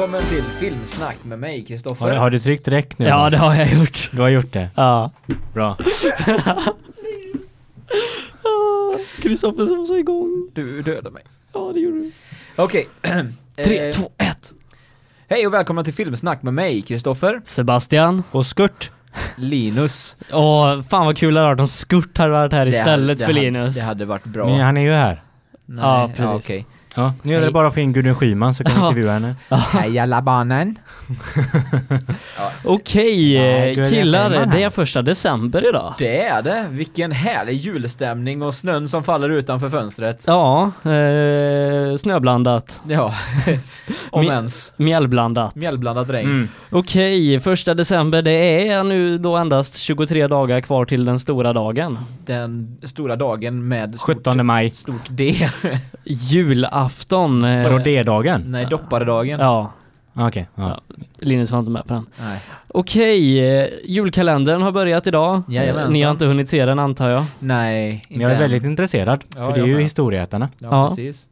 välkommen till Filmsnack med mig, Har, Kristoffer. har du tryckt räck nu? Ja, då? det har jag gjort. Du har gjort det? Ja. Bra. Kristoffer som så igång. Du dödade mig. Ja, det gjorde du. Okej. Tre, Eh, två, ett. Hej och välkomna till Filmsnack med mig, Kristoffer. Sebastian. Och skurt. Linus. Åh, fan vad kul det hade varit om Skurt hade varit här Det istället hade- för Linus. Hade, det hade varit bra. Men han är ju här. Nej, Ja, precis. Ja, okej. Ja, nu är det bara att få in Gudrun Schyman så kan vi Ja. intervjua henne. Hej alla barnen. Okej, Ja, eh, killar. Det är första december idag. Det är det. Vilken härlig julstämning och snön som faller utanför fönstret. Ja, eh, snöblandat. Ja, om Mi- ens. Mjällblandat. Mjällblandat regn. Mm. Okej, första december. Det är nu då endast 23 dagar kvar till den stora dagen. Den stora dagen med stort, 17 maj. stort D. Julafton. Eh, Vadå D-dagen? Nej, dopparedagen. Ja, Okej. ja. Linus var inte med på den. Nej. Okej, eh, julkalendern har börjat idag. Jajamensan. Ni har inte hunnit se den antar jag. Nej, inte Men jag är än. väldigt intresserad. Ja, för det är ju historieätarna. Ja, Ja. precis.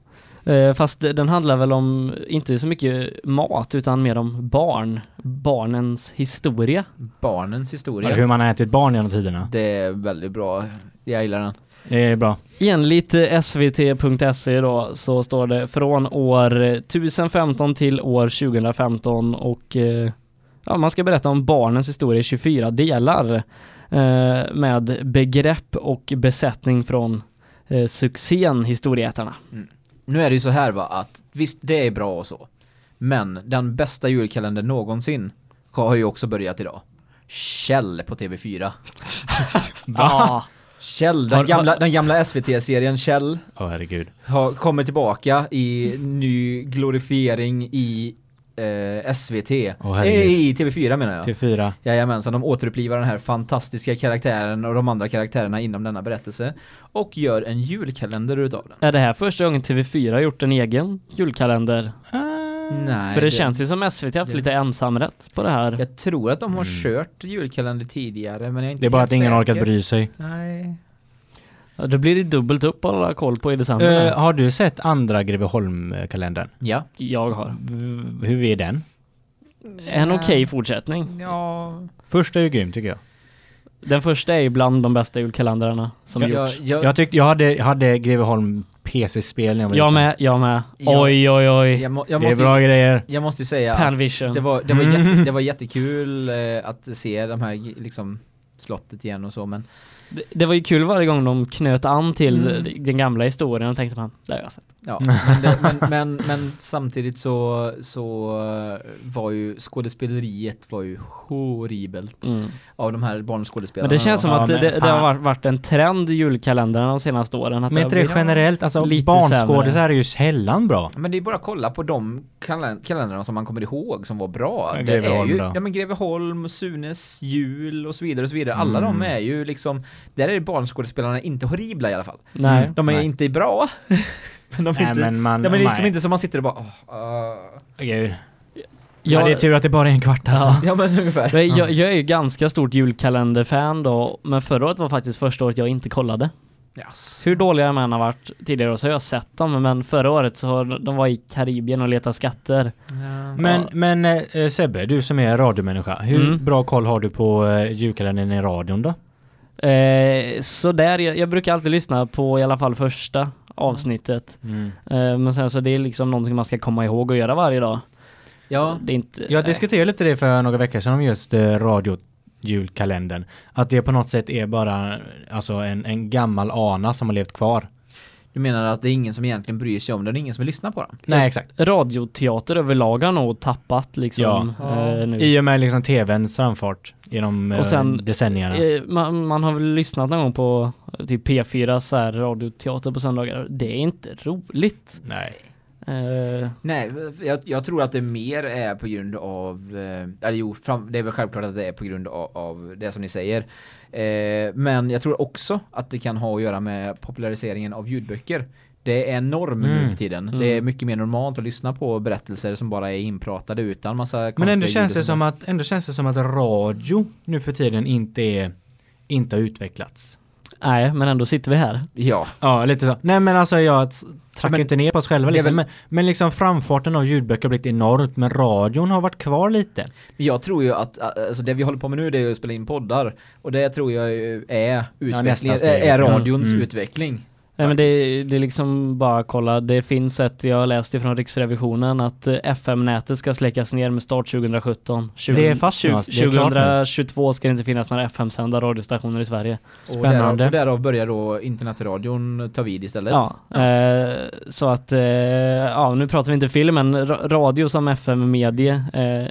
Eh, Fast den handlar väl om, inte så mycket mat, utan mer om barn. Barnens historia. Barnens historia. Eller hur man har ätit barn genom tiderna. Det är väldigt bra. Jag gillar den. Det är bra. Enligt eh, svt.se då så står det från år eh, 1015 till år 2015 och eh, ja, man ska berätta om barnens historia i 24 delar eh, med begrepp och besättning från eh, succén Historieätarna. Nu är det ju så här va, att visst det är bra och så. Men den bästa julkalendern någonsin har ju också börjat idag. Kjell på TV4. Ja, Kjell, den Har- gamla, den gamla SVT-serien Kjell Åh herregud. har, kommer tillbaka i ny glorifiering i eh, SVT. Herregud. eh, I TV4 menar jag. Till fyra. Jajamensan, de återupplivar den här fantastiska karaktären och de andra karaktärerna inom denna berättelse och gör en julkalender utav den. är det här första gången TV4 har gjort en egen julkalender? Nej, För det, känns ju som SVT har haft det- lite ensamrätt på det här. Jag tror att de har Mm. kört julkalender tidigare men jag är inte Det är bara att ingen säker. orkat bry sig. Nej. Ja, Då blir det dubbelt upp att hålla koll på i december. Eh, har du sett andra Greveholm-kalendern? Ja. Jag har. V- Hur är den? En okej fortsättning. Ja. Första är ju grym tycker jag. Den första är ju bland de bästa julkalendrarna som Jag, gjorts. jag, Jag tyckte, jag hade, jag hade Greveholm PC-spel när jag var Jag med, jag med. Oj, oj, oj. jag, må, jag Det är måste, bra grejer. jag måste ju säga Panvision. att det var, det, var Mm. jätte, det var jättekul eh, att se de här liksom slottet igen och så men Det, det var ju kul varje gång de knöt an till Mm. den gamla historien och tänkte man, det har jag sett. Ja, men, det, men, men, men samtidigt så, så var ju skådespeleriet var ju horribelt Mm. av de här Men barnskådespelarna. det känns som Ja, att men det, det har varit, en trend i julkalendrarna de senaste åren. Att Men inte det generellt, alltså lite barnskådisar är ju sällan bra. Men det är bara att kolla på de kalen- kalendrarna som man kommer ihåg som var bra. Ja, det är ju, ja men Greveholm, Sunes jul och så vidare och så vidare. Alla Mm. de är ju liksom, där är barnskådespelarna inte horribla i alla fall. Nej. De är Nej. inte bra. men de är Nej inte, men man... de är liksom nej. inte som man sitter och bara, åh, åh. Gud. Jag, Ja, det är tur att det bara är en kvart alltså. Ja. ja men ungefär. Men jag, jag är ju ganska stort julkalenderfan då, men förra året var faktiskt första året jag inte kollade. Yes. Hur dåliga de än har varit tidigare så har jag sett dem, men förra året så har de var i Karibien och letade skatter. Ja. Men, men eh, Sebbe, du som är radiomänniska, hur Mm. bra koll har du på eh, julkalendern i radion då? Eh, så där, jag, jag brukar alltid lyssna på i alla fall första avsnittet. Eh, men sen så det är liksom någonting man ska komma ihåg att göra varje dag. ja. Det är inte... Jag diskuterade lite det för några veckor sedan om just eh, radiojulkalendern. Att det på något sätt är bara alltså en, en gammal ana som har levt kvar. Du menar att det är ingen som egentligen bryr sig om den, det är ingen som vill lyssna på den? Nej exakt. Radioteater överlag har nog tappat liksom Ja. eh, nu. I och med liksom tvns framfart genom Och sen- eh, decennierna. Eh, man, man har väl lyssnat någon gång på eh, typ P4 så här radioteater på söndagar. Det är inte roligt. Nej. Eh, Nej, jag, jag tror att det mer är på grund av, eh, eller jo, fram, det är väl självklart att det är på grund av, av det som ni säger. Eh, men jag tror också att det kan ha att göra med populariseringen av ljudböcker. Det är norm nu Mm. för tiden. Mm. Det är mycket mer normalt att lyssna på berättelser som bara är inpratade utan massa Men ändå känns, det som att, ändå känns det som att radio nu för tiden inte är inte har utvecklats. nej, men ändå sitter vi här. Ja. Ja, lite så. Nej men alltså jag trackar men- inte ner på oss själva liksom. väl- Men, men liksom framfarten av ljudböcker har blivit enormt, men radion har varit kvar lite. Jag tror ju att, alltså det vi håller på med nu det är att spela in poddar. Och det tror jag är utveckling, nästa är, är Mm. radions Mm. utveckling. Nej men det, det är liksom bara kolla, det finns ett, jag har läst ifrån Riksrevisionen att eh, FM-nätet ska släckas ner med start 2017. 20, Det är fast nu, alltså. Det är klart nu. 2022 ska det inte finnas några FM-sända radiostationer i Sverige. Spännande. därav, och därav börjar då internetradion ta vid istället. Ja, eh, så att, eh, ja nu pratar vi inte film men ra- radio som FM-medie eh,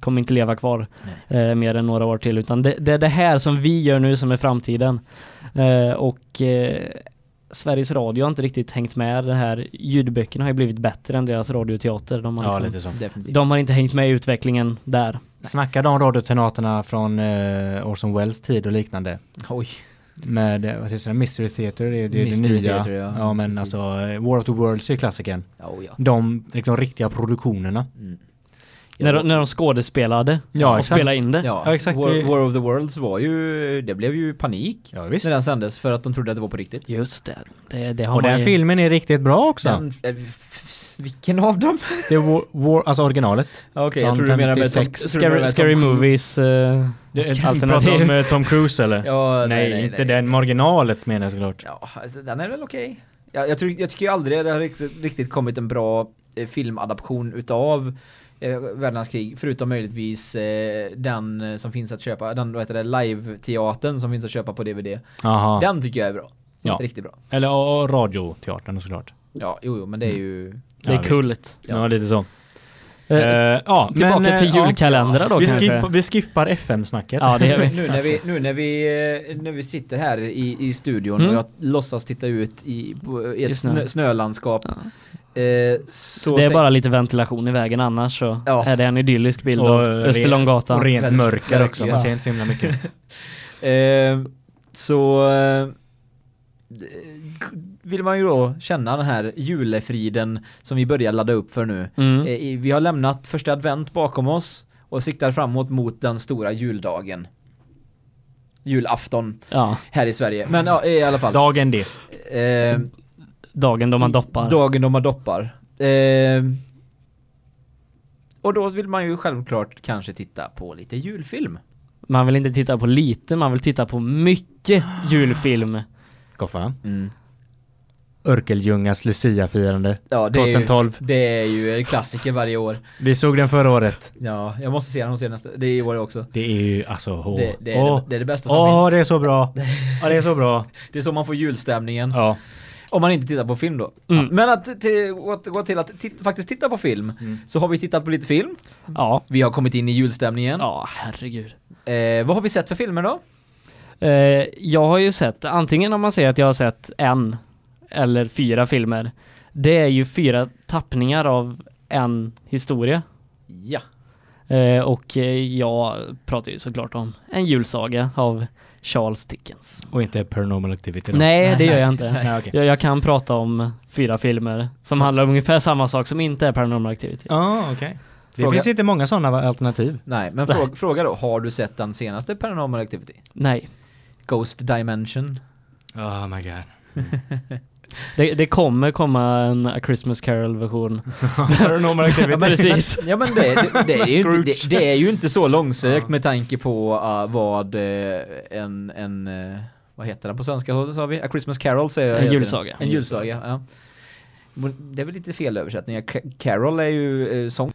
kommer inte leva kvar eh, mer än några år till utan det, det är det här som vi gör nu som är framtiden. Eh, och eh, Sveriges Radio har inte riktigt hängt med det här. Ljudböckerna har ju blivit bättre än deras radioteater. De har, Ja, liksom, lite så. Definitivt. de har inte hängt med i utvecklingen där. Snackade om radioteaterna från eh, Orson Welles tid och liknande. Oj. Med, eh, vad heter det, Mystery Theater, det är det, är det Mystery nya. Theater, ja. ja. men Precis. alltså, eh, War of the Worlds är klassikern. Oh, ja. De liksom riktiga produktionerna. Mm. När, de, när de skådespelade Ja, och exakt. spelade in det. Ja, Ja, exakt. War, War of the Worlds var ju, det blev ju panik Ja, visst. när den sändes för att de trodde att det var på riktigt. Just det. Det, det har Och man den ju- filmen är riktigt bra också. Den, eh, vilken av dem? Det är War, War, alltså originalet. Okej, jag Från tror du menar med 56. jag tror du menar Scary, med scary Cruise. Movies eh, Det, alternativ. pratar om eh, Tom Cruise eller? Ja, nej, nej, inte nej. den. Originalet menar jag såklart. Ja, alltså, den är väl okej. Ja, jag, tror, jag tycker ju aldrig det har riktigt, riktigt kommit en bra eh, filmadaption utav eh, Världens krig, förutom möjligtvis eh, den eh, som finns att köpa, den vad heter det, live-teatern som finns att köpa på DVD. Jaha. Den tycker jag är bra. Ja. Riktigt bra. Eller och, och radioteatern såklart. Ja, jo, jo, men det är ju... Det är Ja, kult. Ja, lite så. Eh, ja, Tillbaka men, till eh, ja. julkalendrar då vi, skippar, vi skippar FM-snacket. Ja, det vi. Nu när vi, nu när vi, när vi sitter här i, i studion Mm. och jag låtsas titta ut i, i ett snö, snölandskap. Ja. Eh, så Det är bara lite ventilation i vägen annars så Ja. är det en idyllisk bild Och, av Österlånggatan. Och rent mörker också, man ser inte så himla mycket. Eh, så eh, vill man ju då känna den här julefriden som vi börjar ladda upp för nu. Mm. Eh, vi har lämnat första advent bakom oss och siktar framåt mot den stora juldagen. Julafton Ja, här i Sverige. Men ja, i alla fall. Dagen D. Dagen då man doppar. Dagen då man doppar. Eh, och då vill man ju självklart kanske titta på lite julfilm. Man vill inte titta på lite, man vill titta på mycket julfilm. Goffa. Mm. Örkeljungas Lucia-firande. Ja, det är, ju, 2012. det är ju en klassiker varje år. Vi såg den förra året. Ja, jag måste se den hos er nästa. Det är i år också. Det är ju alltså... Åh, Det, det, är, åh, det, det är det bästa som åh, finns. det är så bra. Ja, det är så bra. Det är så man får julstämningen. Ja. Om man inte tittar på film då. Mm. Men att till, återgå till att faktiskt titta på film. Mm. Så har vi tittat på lite film. Ja. Vi har kommit in i julstämningen. Ja, herregud. Eh, vad har vi sett för filmer då? Eh, jag har ju sett, antingen om man säger att jag har sett en eller fyra filmer. Det är ju fyra tappningar av en historia. Ja. Eh, och eh, jag pratar ju såklart om en julsaga av Charles Dickens. Och inte Paranormal Activity då. Nej, det gör jag inte. Nej, okej. Jag, jag kan prata om fyra filmer som handlar om ungefär samma sak som inte är Paranormal Activity. Ja, okej. Det Fråga- finns inte många sådana alternativ. Nej, men fråga, fråga då. Har du sett den senaste Paranormal Activity? Nej, Ghost Dimension? Oh my god. det, det kommer komma en A Christmas Carol-version. Paranormal Activity. Ja, precis. Ja men det, det, det, är ju inte, det, det är ju inte så långsökt med tanke på uh, vad uh, en, en uh, vad heter den på svenska sa vi? A Christmas Carol säger jag En julsaga. En julsaga, ja. Men Det är väl lite fel översättning. Ca- Carol är ju uh, sång.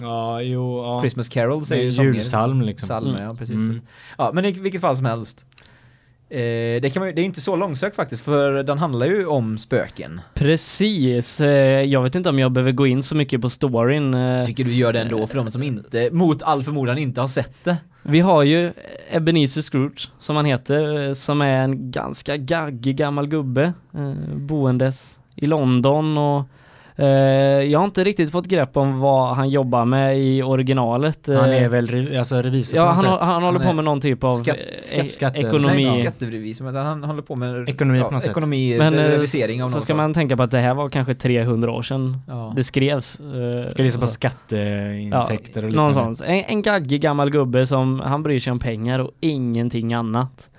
Ja, jo, ja. Christmas Carols är Det är ju sånger. julsalm, liksom. Psalmer, Mm. ja precis. Mm. Ja, men i vilket fall som helst. Eh, det, kan man, det är inte så långsökt faktiskt, för den handlar ju om spöken. Precis. Eh, jag vet inte om jag behöver gå in så mycket på storyn. Eh, Tycker du gör det ändå för de som inte, mot all förmodan inte har sett det? Vi har ju Ebenezer Scrooge, som han heter, eh, som är en ganska gaggig gammal gubbe, eh, boendes i London och eh, jag har inte riktigt fått grepp om vad han jobbar med i originalet. Han Eh, är väl re, alltså revisor Ja, på något han, sätt. han håller Han på med någon typ av skatt- eh, skatt- e- skatte- ekonomi. Skatterevisor, men han håller på med Ekonomi på något sätt. ekonomi, Men, eh, revisering av Så något ska man tänka på att det här var kanske 300 år sedan Ja. det skrevs. eh, Ska gissa på skatteintäkter och liknande. Någonstans. En, en gaggig gammal gubbe som, han bryr sig om pengar och ingenting annat.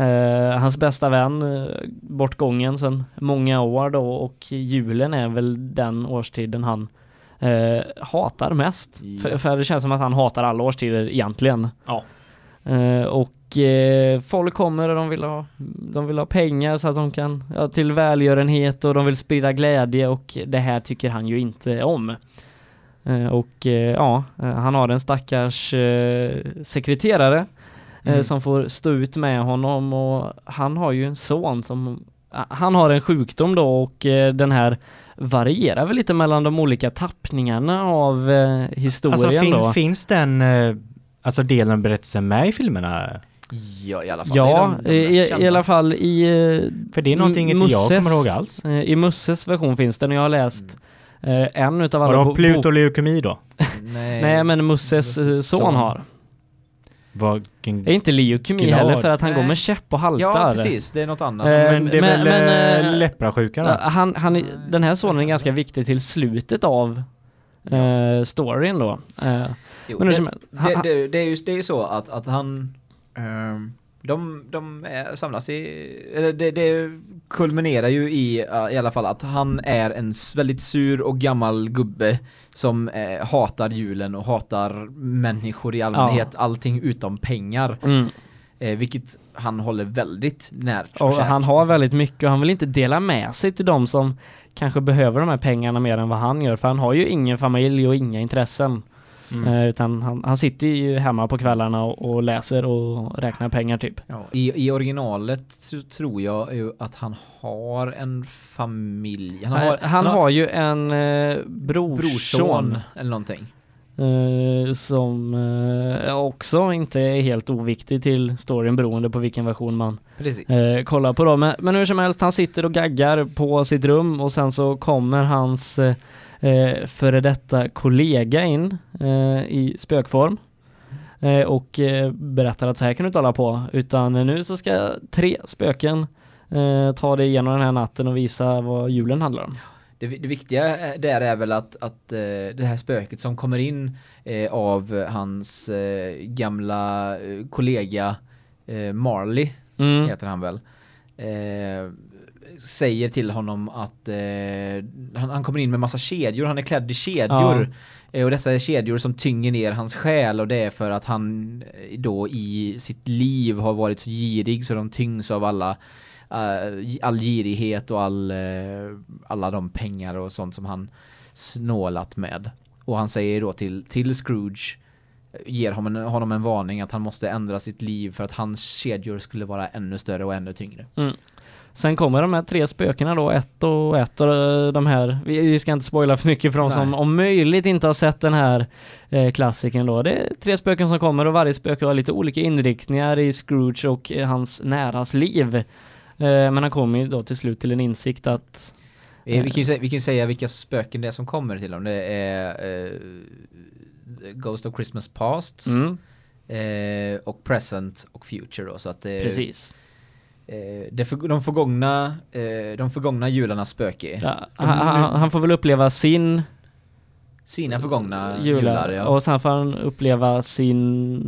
Eh, hans bästa vän, eh, bortgången sedan många år då och julen är väl den årstiden han eh, hatar mest. Ja. För, för det känns som att han hatar alla årstider egentligen. Ja. Eh, och folk kommer och de vill ha, de vill ha pengar så att de kan, ja, till välgörenhet och de vill sprida glädje och det här tycker han ju inte om. Och ja, han har en stackars sekreterare Mm. som får stå ut med honom och han har ju en son som ah, han har en sjukdom då och eh, den här varierar väl lite mellan de olika tappningarna av eh, historien Alltså fin, då. finns den eh, alltså delen av berättelsen med i filmerna? Ja, i alla fall. Ja, de- de i, i alla fall i eh, För det är någonting inte jag kommer ihåg alls. eh, I Musses version finns den och jag har läst eh, en utav alla Har bo- de Pluto-leukemi då? Nej, Nej men Musses eh, Musses son son. har. Vilken... Är inte leukemi Glad. heller för att han Nej. går med käpp och haltar. Ja, precis. Det är något annat. Eh, men det är men- väl men, eh, eh, då? Han, han, är- den här sonen är ganska viktig till slutet av eh, storyn då. Eh, Jo, men det, han, det, det, det, är ju, det är ju så att, att han... ehm, de de är, samlas i... Det, det kulminerar ju i uh, i alla fall att han är en väldigt sur och gammal gubbe som eh, hatar julen och hatar människor i allmänhet. Allting utom pengar. mm, Eh, vilket han håller väldigt närt och kärt. han har väldigt mycket och han vill inte dela med sig till de som kanske behöver de här pengarna mer än vad han gör. För han har ju ingen familj och inga intressen. Mm. Eh, utan han, han sitter ju hemma på kvällarna och, och läser och räknar pengar typ. Ja, i, I originalet så tror jag ju att han har en familj. Han har, Han, han har ju en eh, brorson, brorson eller någonting. eh, som eh, också inte är helt oviktig till storyn beroende på vilken version man eh, kollar på då. Men, men hur som helst, han sitter och gaggar på sitt rum och sen så kommer hans eh, eh, före detta kollega in eh, i spökform. Eh, och eh, berättar att så här kan du inte hålla på utan nu så ska tre spöken eh, ta dig igenom den här natten och visa vad julen handlar om. Det, det viktiga är- där är väl att, att eh, det här spöket som kommer in eh, av hans eh, gamla eh, kollega eh, Marley Mm. heter han väl. Säger till honom att eh, han, han kommer in med massa kedjor, han är klädd i kedjor. Eh, och dessa är kedjor som tynger ner hans själ och det är för att han eh, då i sitt liv har varit så girig så de tyngs av alla eh, all girighet och all, eh, alla de pengar och sånt som han snålat med. Och han säger då till, till Scrooge ger honom en, honom en varning att han måste ändra sitt liv för att hans kedjor skulle vara ännu större och ännu tyngre. Sen kommer de här tre spökena då, ett och ett och eh, de här, vi, vi ska inte spoila för mycket för de som om möjligt inte har sett den här eh, klassiken då. Det är tre spöken som kommer och varje spöke har lite olika inriktningar i Scrooge och eh, hans näras liv. Eh, men han kommer ju då till slut till en insikt att Eh, Vi kan, ju säga, vi kan ju säga vilka spöken det är som kommer till dem. Det är eh, Ghost of Christmas Past mm, eh, och Present och Future då. Så att precis. Eh, det för, de förgångna eh, de förgångna jularnas spöke. Ja, han, han, får väl uppleva sin Sina förgångna jula, jular, ja. och sen får han uppleva sin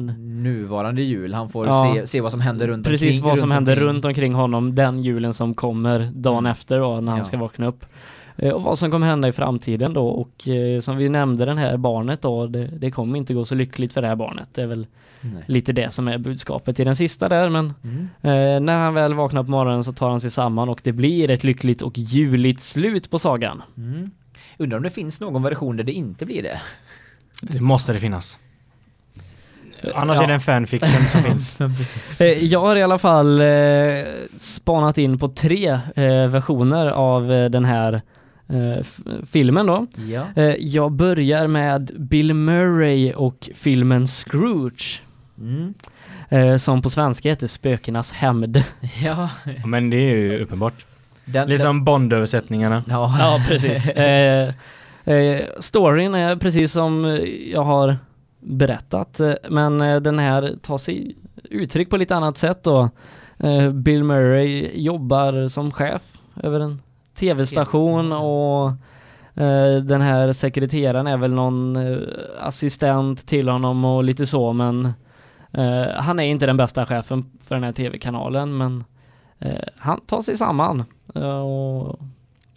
Nuvarande jul. Han får Ja. se, se vad som händer runt Precis omkring. vad som händer omkring. runt omkring honom den julen som kommer dagen Mm. efter då när han Ja. ska vakna upp. Eh, Och vad som kommer hända i framtiden då och som vi nämnde den här barnet då det, det kommer inte gå så lyckligt för det här barnet. Det är väl Nej. lite det som är budskapet i den sista där men Mm. eh, när han väl vaknar på morgonen så tar han sig samman och det blir ett lyckligt och juligt slut på sagan. Mm. Undrar om det finns någon version där det inte blir det. Det måste det finnas. Annars Ja. är det en fanfiction som finns. Eh, Jag har i alla fall eh, spanat in på tre eh, versioner av eh, den här eh, filmen då. Ja. Jag börjar med Bill Murray och filmen Scrooge. Mm. Eh, som på svenska heter Spökenas hämnd. Ja. Men det är ju uppenbart. Den, Liksom Bond-översättningarna. den, ja. Ja, precis. Eh, eh, storyn är precis som jag har berättat, eh, men eh, den här tar sig uttryck på lite annat sätt då. Eh, Bill Murray jobbar som chef över en tv-station och den här sekreteraren är väl någon assistent till honom och lite så men Eh, han är inte den bästa chefen för den här tv-kanalen men eh, han tar sig samman. Eh, och,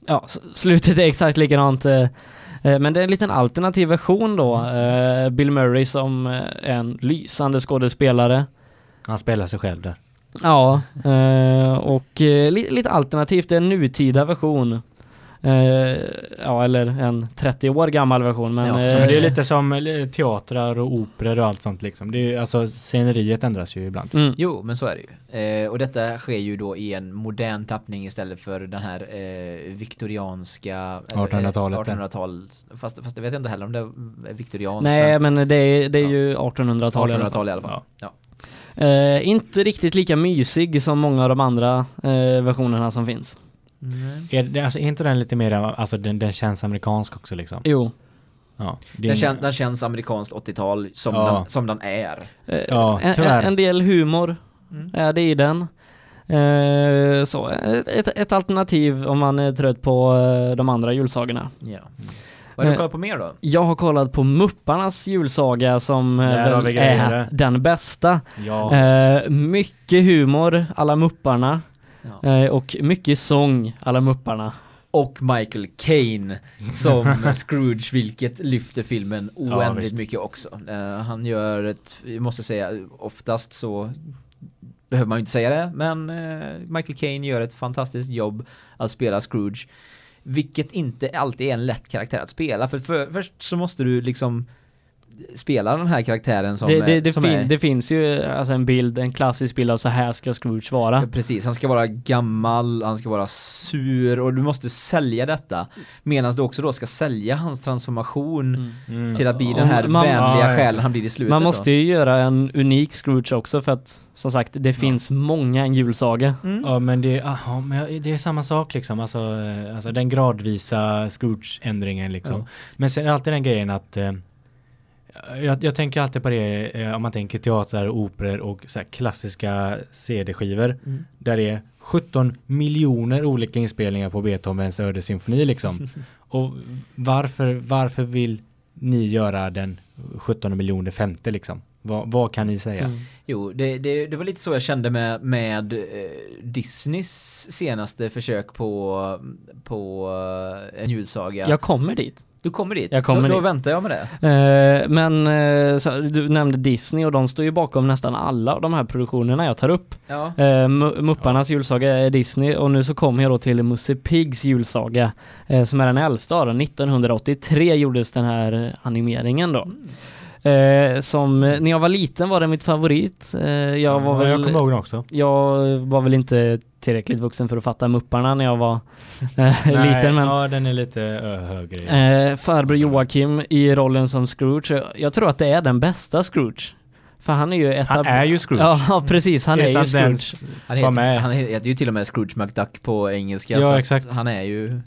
ja, slutet är exakt likadant. men det är en liten alternativ version då. Bill Murray som är en lysande skådespelare. Han spelar sig själv där. Ja, och li, lite alternativt, det är en nutida version. Eh, ja, eller en 30 år gammal version. Men, Ja, eh, Ja, men det är lite som eh, teatrar och operor och allt sånt liksom. Det är, alltså sceneriet ändras ju ibland. Mm. Jo, men så är det ju. Eh, och detta sker ju då i en modern tappning istället för den här eh, viktorianska... eller, 1800-talet, eh, 1800-tal. Fast, fast jag vet inte heller om det är viktorianskt. Nej, men men det är, det är Ja. ju 1800-tal i alla fall. 1800-tal i alla fall. Ja. Eh, inte riktigt lika mysig som många av de andra eh, versionerna som finns. Är, det, alltså, är inte den lite mer, alltså den, den känns amerikansk också liksom? Jo. Ja. Den, inga- kän, den känns amerikanskt 80-tal som, Ja. den, som den är. Eh, Ja, en, tyvärr. en, en del humor Mm. är det i den. Eh, så, ett, ett, ett alternativ om man är trött på eh, de andra julsagorna. Ja. Vad har du Eh, kollat på mer då? Jag har kollat på Mupparnas julsaga som eh, grejer är den bästa. Ja. Eh, mycket humor, alla Mupparna. Ja. Eh, och mycket sång, alla Mupparna. Och Michael Caine som Scrooge, vilket lyfter filmen oändligt visst. mycket också. Eh, han gör ett, jag måste säga, oftast så behöver man ju inte säga det, men eh, Michael Caine gör ett fantastiskt jobb att spela Scrooge. Vilket inte alltid är en lätt karaktär att spela, för, för först så måste du liksom spela den här karaktären som Det, det, det, som fin, är det finns ju alltså en bild, en klassisk bild av så här ska Scrooge vara. Ja, Precis, han ska vara gammal, han ska vara sur och du måste sälja detta. Medan du också då ska sälja hans transformation Mm. till att bli den här man- vänliga Ja, själen han blir i slutet Man måste då. ju göra en unik Scrooge också för att som sagt det finns många en julsaga. Mm. Ja men det, aha, men det är samma sak liksom, alltså, eh, alltså den gradvisa Scrooge-ändringen liksom. Ja. Men sen är det alltid den grejen att eh, jag, jag tänker alltid på det eh, om man tänker teater, operor och så här klassiska CD-skivor. Mm. Där det är 17 miljoner olika inspelningar på Beethovens ödesymfoni liksom. och varför, varför vill ni göra den 17 miljoner femte liksom? Vad, vad kan ni säga? Mm. Jo, det, det, det var lite så jag kände med, med eh, Disneys senaste försök på, på eh, en julsaga. Jag kommer dit. Du kommer dit? jag kommer då, då dit. väntar jag med det. Eh, men eh, så, du nämnde Disney och de står ju bakom nästan alla av de här produktionerna jag tar upp. Ja. Eh, Mu- Mupparnas julsaga är Disney och nu så kommer jag då till Musse Pigs julsaga eh, som är den äldsta av dem. 1983 gjordes den här eh, animeringen då. Eh, som eh, när jag var liten var det mitt favorit. Eh, jag var Ja, väl jag kommer ihåg den också. jag var väl inte tillräckligt vuxen för att fatta Mupparna när jag var eh, Nej, liten men Ja, den är lite ö, högre. eh, farbror Joakim i rollen som Scrooge, jag tror att det är den bästa Scrooge. För han är ju etab- Han är ju Scrooge. Ja, precis, han är ju Scrooge. Han heter, han heter ju till och med Scrooge McDuck på engelska. Ja, exakt. Han är ju...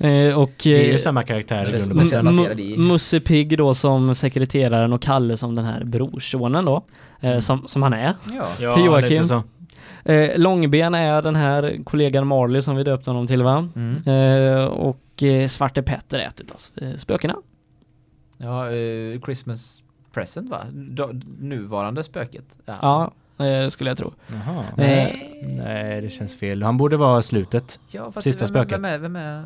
Eh, och Det är ju eh, samma karaktär i det är grund och som- botten. Mu- Mu- baserad i- Musse Pigg då som sekreteraren och Kalle som den här brorsonen då. Eh, som, som han är. Ja. Ja, till Joakim. lite så. Eh, Långben är den här kollegan Marley som vi döpte honom till va? Mm. Eh, och eh, Svarte Petter är ett utav eh, spökena. Ja, eh, Christmas present va? Då, nuvarande spöket. Ja, eh, skulle jag tro. Jaha. Nej. Nej, det känns fel. Han borde vara slutet. Ja, Sista vem, spöket. Vem är, vem är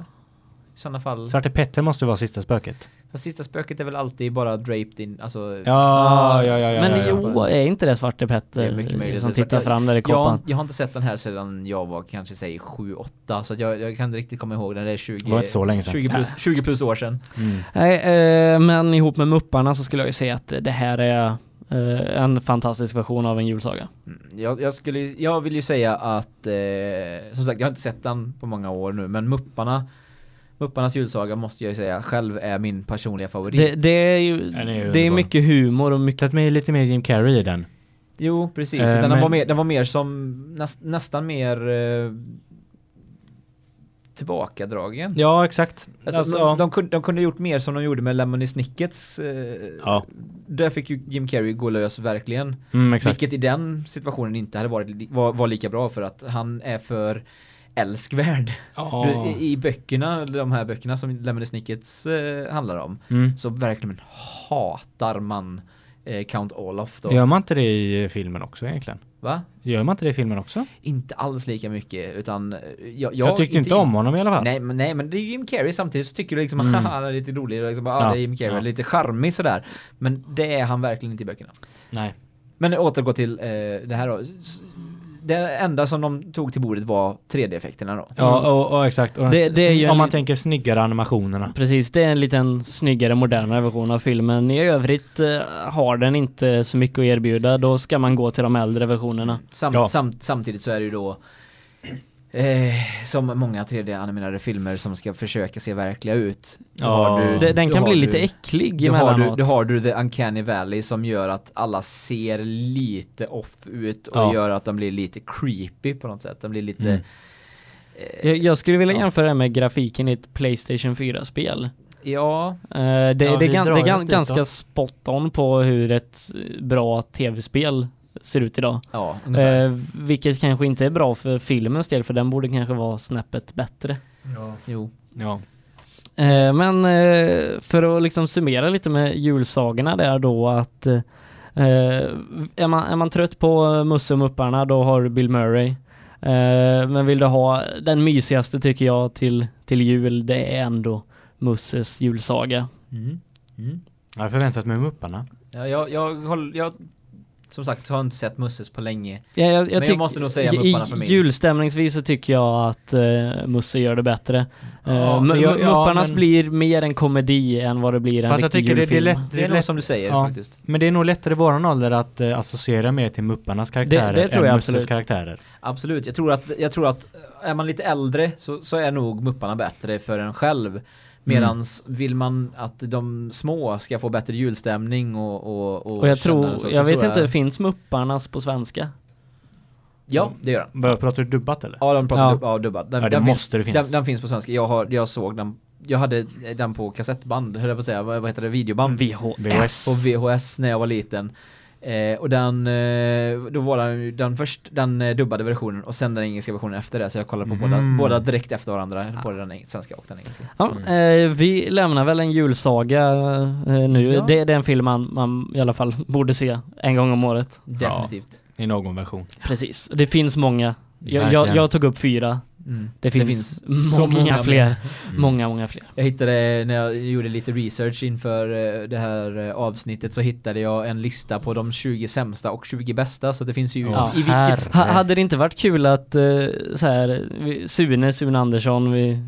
i sådana fall? Svarte Petter måste vara sista spöket. Fast sista spöket är väl alltid bara draped in, alltså... Ja, ja, ja, ja. Men ja, ja. jo, är inte det Svarte Det är Petter mycket möjligt. som tittar fram där i kåpan? Jag, jag har inte sett den här sedan jag var kanske säg 7-8 så att jag, jag kan inte riktigt komma ihåg den. Det är 20, Det var inte så länge sedan. 20, plus, 20 plus år sedan. Mm. Nej, eh, men ihop med Mupparna så skulle jag ju säga att det här är eh, en fantastisk version av en julsaga. Mm, Jag, jag, skulle, jag vill ju säga att, eh, som sagt jag har inte sett den på många år nu, men Mupparna Mupparnas julsaga måste jag ju säga själv är min personliga favorit. Det, det är ju är det är mycket humor och mycket Lät mig lite mer Jim Carrey i den. Jo, precis. Eh, Utan den, men- var mer, den var mer som näst, nästan mer eh, tillbakadragen. Ja, exakt. Alltså, Alltså, de, de, kunde, de kunde gjort mer som de gjorde med Lemony Snickets. Eh, Ja. Där fick ju Jim Carrey gå lös verkligen. mm, exakt. Vilket i den situationen inte hade varit var, var lika bra för att han är för älskvärd. Ja. Du, i, I böckerna, de här böckerna som Lemony Snickets eh, handlar om, Mm. så verkligen hatar man eh, Count Olaf då. Gör man inte det i filmen också egentligen? Va? Gör man inte det i filmen också? Inte alls lika mycket utan eh, jag, Jag, tyckte inte om honom i alla fall. Nej men, nej men det är ju Jim Carrey samtidigt så tycker du liksom Mm. han är lite rolig och liksom, bara, Ja, ja, det är Jim Carrey, ja. lite charmig sådär. Men det är han verkligen inte i böckerna. Nej. Men återgå till eh, det här då. Det enda som de tog till bordet var 3D-effekterna då. Ja, och, och exakt. Och Det- det är ju om man tänker snyggare animationerna. Precis, det är en liten snyggare, modernare version av filmen. I övrigt eh, har den inte så mycket att erbjuda. Då ska man gå till de äldre versionerna. Sam, Ja. sam, samtidigt så är det ju då eh, som många 3D-animerade filmer som ska försöka se verkliga ut. Ja. har du- Det, den då kan bli du- lite äcklig Då har, du, då har du The Uncanny Valley som gör att alla ser lite off ut och Ja. gör att de blir lite creepy på något sätt. De blir lite... Mm. Eh, Jag, jag skulle vilja Ja. jämföra det med grafiken i ett Playstation 4-spel. ja, Eh, det, Ja, det, drar det är ganska spot on på hur ett bra tv-spel ser ut idag. ja. Eh, vilket kanske inte är bra för filmens del, för den borde kanske vara snäppet bättre. Jo. Ja. Eh, men eh, för att liksom summera lite med julsagorna där då att eh, är, man, är man trött på Musse och Mupparna då har du Bill Murray. Eh, men vill du ha den mysigaste tycker jag till, till jul det är ändå Musses julsaga. Mm. Mm. Jag har förväntat mig Mupparna. Ja, jag, jag, håller, jag som sagt har inte sett Musses på länge. Ja, jag, jag jag tyck- måste nog säga i- Mupparna för min. Julstämningsvis så tycker jag att uh, Musse gör det bättre. Ja, Uh, men jag- ja, Mupparnas men- blir mer en komedi än vad det blir en Fast jag tycker det, det är julfilm. lätt, Det det är lätt som du säger Ja. faktiskt. men det är nog lättare i våran ålder att eh, associera mer till Mupparnas karaktärer det tror jag än Musses absolut. karaktärer. Absolut, jag tror att, jag tror att eh, är man lite äldre så, så är nog Mupparna bättre för en själv. Medans vill man att de små ska få bättre julstämning och och, och, Och jag tror, så, så jag vet tror inte, finns Mupparnas på svenska? Ja, det gör den. Pratar du dubbat eller? Ja, de pratar Ja. Dub, ja, dubbad. Den, Ja, det den måste det finns, finnas. Den, den finns på svenska. Jag, har, jag såg den, jag hade den på kassettband, höll jag på att säga, vad, vad heter det, videoband? VHS. på VHS när jag var liten. Eh, och den, eh, då var den, den först den eh, dubbade versionen och sen den engelska versionen efter det. Så jag kollade på Mm. båda, båda direkt efter varandra, både den svenska och den engelska. Ja, eh, vi lämnar väl en julsaga eh, nu. Ja. Det, det är en film man, man i alla fall borde se en gång om året. Definitivt. I någon version. Precis. Det finns många. Jag, jag, jag tog upp fyra. Mm. Det finns, så många, många fler. Mm. Många, många fler. Jag hittade, när jag gjorde lite research inför eh, det här eh, avsnittet så hittade jag en lista på de 20 sämsta och 20 bästa så det finns ju Ja, i vilket. Ha, hade det inte varit kul att eh, så här, Sune, Sune Andersson, vi,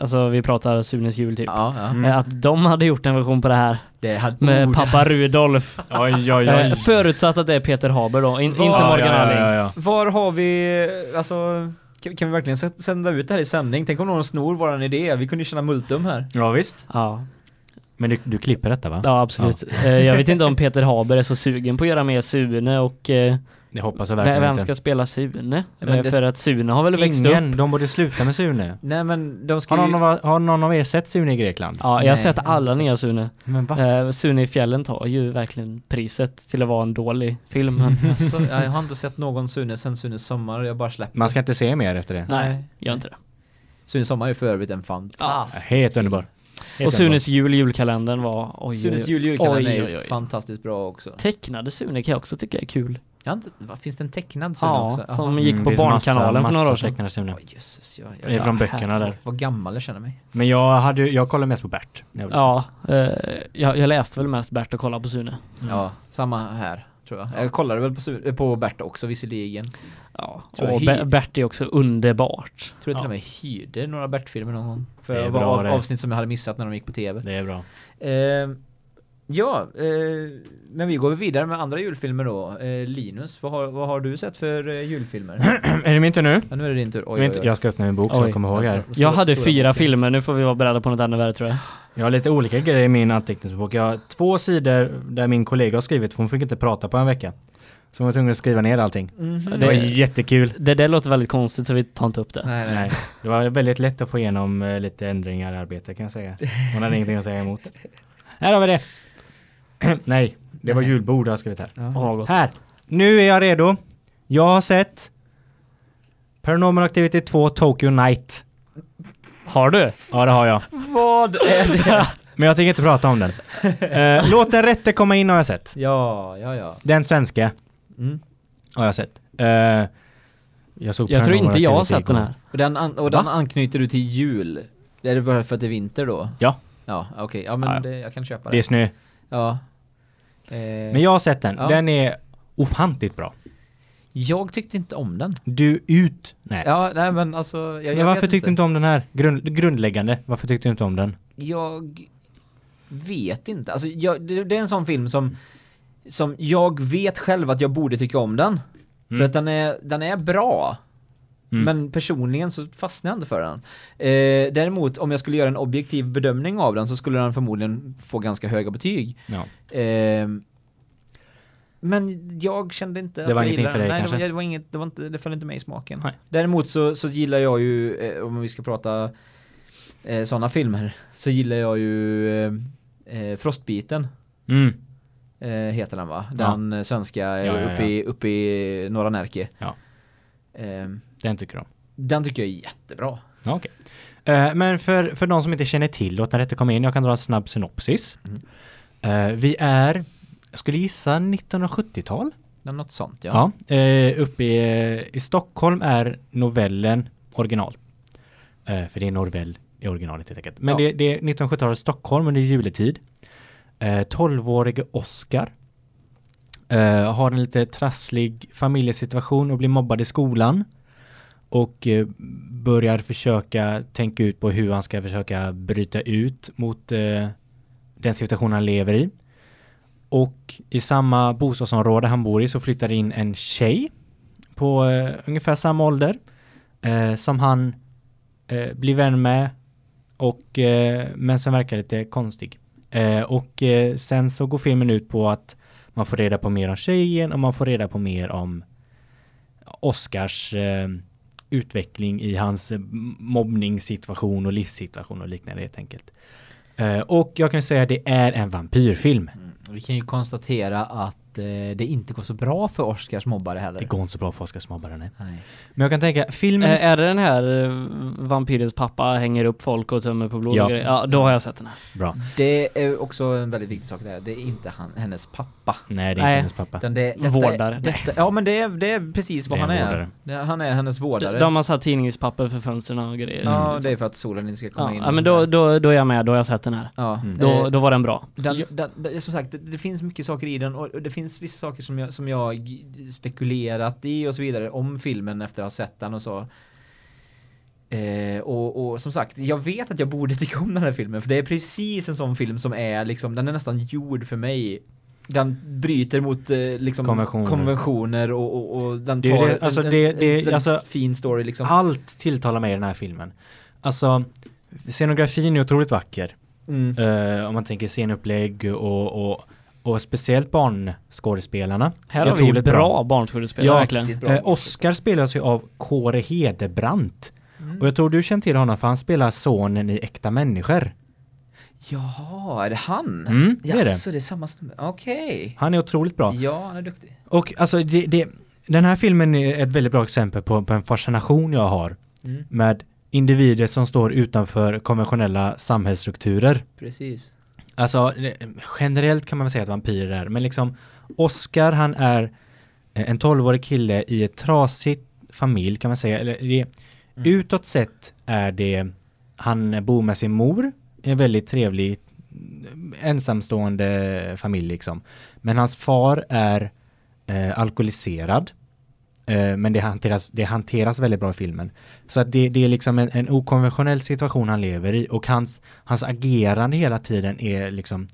alltså vi pratar Sunes jul typ. Ja, ja. Mm. Att de hade gjort en version på det här Det hade, med oh, pappa Rudolf. Oj, oj, Eh, förutsatt att det är Peter Haber då, in, Vad- inte Morgan ja, Alling. ja, ja, Var har vi, alltså kan, kan vi verkligen sä- sända ut det här i sändning? Tänk om någon snor våran idé, vi kunde ju tjäna multum här. ja. ja visst. Ja, Men du, du klipper detta va? ja absolut. Eh, Jag vet inte om Peter Haber är så sugen på att göra mer Sune och eh, Det hoppas jag vem verkligen vem inte. ska spela Sune? Ja, men det- För att Sune har väl växt Ingen, upp? de borde sluta med Sune. Nej men de ska Har ju... någon, av, har någon av er sett Sune i Grekland? Ja, jag har Nej, sett alla inte nya Sune. Men va? Eh, Sune i fjällen tar ju verkligen priset till att vara en dålig film. Men Alltså, jag har inte sett någon Sune sen Sunes sommar, jag bara släpper. Man ska inte se mer efter det. nej, gör inte det. Sunes sommar är för övrigt en fantastisk Helt underbar. Helt Och Sunes jul, julkalendern var oj, Sunes jul julkalender Oj, är oj, ju oj. fantastiskt bra också. Tecknade Sune kan jag också tycka är kul. Jag inte, vad, finns det en tecknad Sune Ja, också? som Jaha. gick Mm, på massa- Barnkanalen för några år sedan. tecknade Sune. Jag, Det är jag, från Ja, böckerna där. vad gammal jag känner mig. Men jag hade jag kollade mest på Bert. jag Ja, eh, jag, jag läste väl mest Bert och kollade på Sune. Ja, samma här tror jag. Jag kollade väl på, Su- på Berta också visserligen. Ja, Tror jag och hy- Be- Bert är också underbart. Tror jag till Ja. och med hyrde några Bert-filmer någon gång. För Det är det var bra av, det. avsnitt som jag hade missat när de gick på tv. Det är bra. Eh, ja, eh, men vi går vidare med andra julfilmer då. Eh, Linus, vad har, vad har du sett för eh, julfilmer? är det min tur nu? ja, nu är det din tur. Oj, Jag, oj, oj. jag ska öppna min bok så Oj. jag kommer ihåg här. Jag hade fyra filmer, nu får vi vara beredda på något ännu värre tror jag. Jag har lite olika grejer i min anteckningsbok. Jag har två sidor där min kollega har skrivit, för hon fick inte prata på en vecka. Så hon var tvungen att skriva ner allting. Mhm. Det Det- var jättekul. Det där låter väldigt konstigt så vi tar inte upp det. Nej, nej. Nej, det var väldigt lätt att få igenom eh, lite ändringar i arbetet kan jag säga. Hon hade ingenting att säga emot. Här har vi det. Nej, det var julbord jag har skrivit här. Ja. Här. Nu är jag redo. Jag har sett Paranormal Activity 2 Tokyo Night. Har du? Ja, det har jag. Vad är det? Men jag tänker inte prata om den. Eh, låt den rätte komma in har jag sett. Ja, ja, ja. Den svenska Mm. har jag sett. Eh, jag såg Jag tror inte jag har sett den här. Och den, an- och den anknyter du till jul? Är det bara för att det är vinter då? Ja. Ja, okej. Ja, men Ja, ja. Det, jag kan köpa Det är det. snö. Ja. Eh, Men jag har sett den. Ja. Den är ofantligt bra. jag tyckte inte om den. Du ut. Nej. Ja, nej men alltså. Jag, jag Men varför vet tyckte du inte om den här? Grund, grundläggande. Varför tyckte du inte om den? Jag vet inte. Alltså, jag, det, det är en sån film som som jag vet själv att jag borde tycka om den. För Mm. att den är, den är bra. Mm. Men personligen så fastnar jag inte för den. Eh, däremot om jag skulle göra en objektiv bedömning av den så skulle den förmodligen få ganska höga betyg. Ja. Eh, men jag kände inte Det var jag ingenting gillade för den. dig Nej, det var, kanske? det var inget, det var inte, det föll inte mig i smaken. Nej. Däremot så, så gillar jag ju, eh, om vi ska prata eh, sådana filmer, så gillar jag ju eh, eh, Frostbiten. Mm. Eh, heter den va? Den eh, svenska Ja, ja, uppe, i, uppe i Norra Närke. Ja. Eh, Den tycker du om. den tycker jag är jättebra. Ja, okej. Eh, men för, för de som inte känner till, låt den rätta komma in. Jag kan dra en snabb synopsis. Mm. Eh, vi är, jag skulle gissa 1970-tal. Den något sånt ja. Ja. eh, uppe i, i Stockholm är novellen original. För det är novell i originalet helt enkelt. Men Ja. det, det är 1970-talets Stockholm under juletid. Eh, 12-årige Oscar eh, har en lite trasslig familjesituation och blir mobbad i skolan. Och eh, börjar försöka tänka ut på hur han ska försöka bryta ut mot eh, den situation han lever i. Och i samma bostadsområde han bor i så flyttar in en tjej på eh, ungefär samma ålder eh, som han eh, blir vän med och eh, men som verkar lite konstig. Eh, och eh, sen så går filmen ut på att man får reda på mer om tjejen och man får reda på mer om Oscars eh, utveckling i hans eh, mobbningssituation och livssituation och liknande helt enkelt. Eh, och jag kan säga att det är en vampyrfilm. Mm. Vi kan ju konstatera att eh, det inte går så bra för Oscars mobbare heller. Det går inte så bra för Oscars mobbare nej. Nej. Men jag kan tänka, filmen... Är, är det den här eh, vampyrens pappa hänger upp folk och tömmer på blod Ja. och grejer? Ja, då har jag sett den här. Bra. Det är också en väldigt viktig sak där. Det är inte han, hennes pappa. Nej, det är Nej. inte hennes pappa. Det, detta Vårdare. Är, detta, ja men det är, det är precis vad Det är han är. vårdare. Han är hennes vårdare. De, de har satt tidningspapper för fönstren och grejer. ja, Mm. det är för att solen inte ska komma ja, in. ja, men då, då, då är jag med, då har jag sett den här. Ja. Mm. Då, Eh, då var den bra. Den, den, den, som sagt, det, det finns mycket saker i den och det finns vissa saker som jag, som jag spekulerat i och så vidare om filmen efter att ha sett den och så. Eh, och, och som sagt, jag vet att jag borde tycka om den här filmen för det är precis en sån film som är liksom, den är nästan gjord för mig. Den bryter mot eh, liksom Konventioner. konventioner och, och, och den Det tar det- alltså en, en, det- en, det- väldigt alltså- fin story liksom. Allt tilltalar mig i den här filmen. Alltså, scenografin är otroligt vacker. Mm. Eh, om man tänker scenupplägg och, och, och speciellt barnskådespelarna. Här är har vi ju bra barnskådespelare Ja, verkligen. Bra. Eh, Oscar spelas ju av Kåre Hedebrandt. Mm. Och jag tror du känner till honom för han spelar sonen i Äkta människor. Jaha, är det han? Mm, det är det. Det är samma snubbe. Okej. Han är otroligt bra. Ja, han är duktig. Och alltså det, det, den här filmen är ett väldigt bra exempel på, på en fascination jag har Mm. med individer som står utanför konventionella samhällsstrukturer. Precis. Alltså det- generellt kan man säga att vampyrer är, men liksom Oscar han är eh, en 12-årig kille i ett trasigt familj kan man säga. Eller det, Mm. Utåt sett är det, han bor med sin mor, en väldigt trevlig mm, ensamstående familj liksom. Men hans far är eh, alkoholiserad. Eh, men det hanteras, det hanteras väldigt bra i filmen. Så att det, det är liksom en, en okonventionell situation han lever i och hans, hans agerande hela tiden är liksom